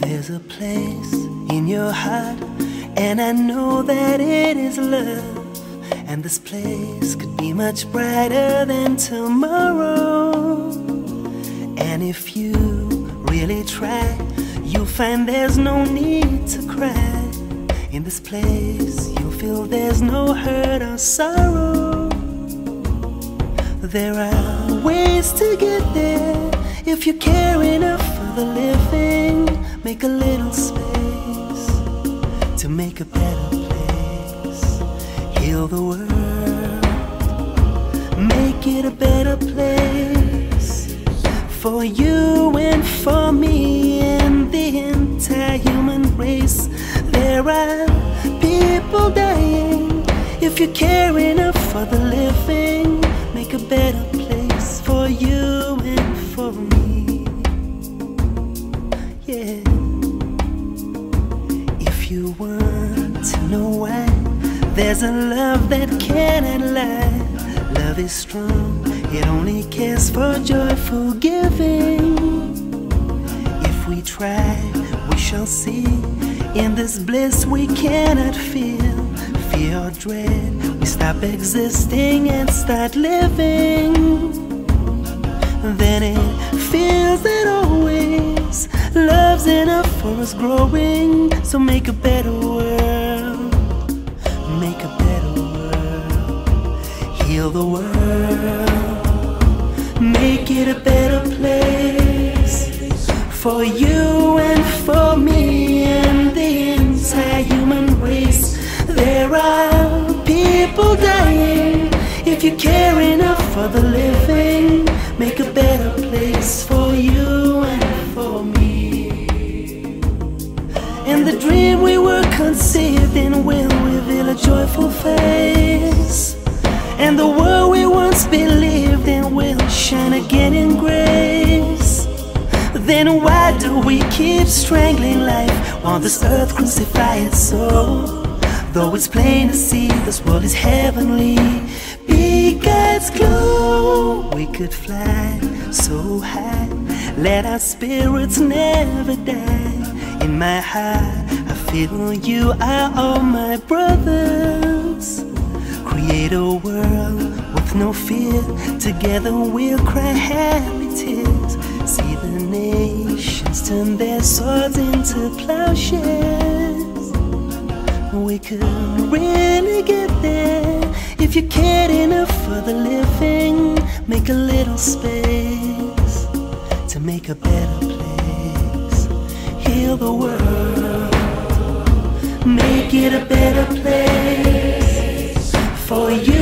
There's a place in your heart, and I know that it is love. And this place could be much brighter than tomorrow. And if you really try, you'll find there's no need to cry. In this place, you'll feel there's no hurt or sorrow. There are ways to get there if you care enough for the living. Make a little space to make a better place. Heal the world, make it a better place for you and for me and the entire human race. There are people dying. If you care enough for the living, there's a love that cannot lie. Love is strong, it only cares for joyful giving. If we try, we shall see. In this bliss we cannot feel fear or dread. We stop existing and start living. Then it feels that always love's enough for us growing. So make a better world, make a better world, heal the world, make it a better place for you and for me and the entire human race. There are people dying. If you care enough for the living, make a better place for you and for me. And the dream we were conceived in will reveal a joyful face. And the world we once believed in will shine again in grace. Then why do we keep strangling life while this earth crucifies its soul? Though it's plain to see this world is heavenly, be God's glow. We could fly so high, let our spirits never die. In my heart, You are all my brothers. Create a world with no fear. Together we'll cry happy tears. See the nations turn their swords into plowshares. We could really get there if you cared enough for the living. Make a little space to make a better place. Heal the world, it a better place for you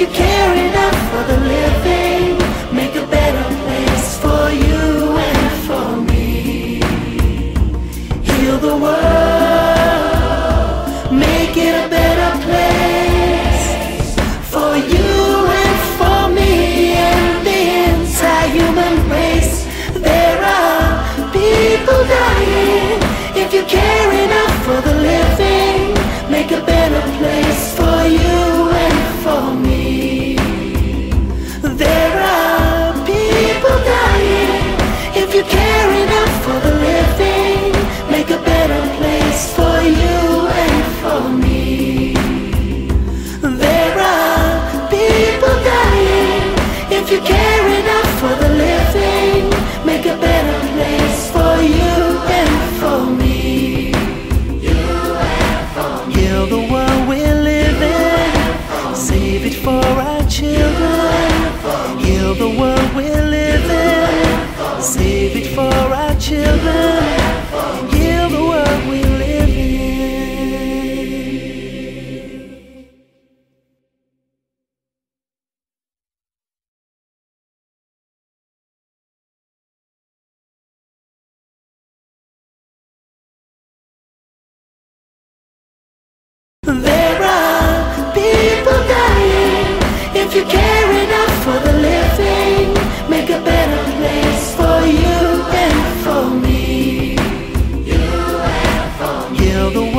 If you care enough for the living, make a better place for you and for me. Heal the world, Heal the world we're living. Save it for our children. Heal the world we. There are people dying if you care. The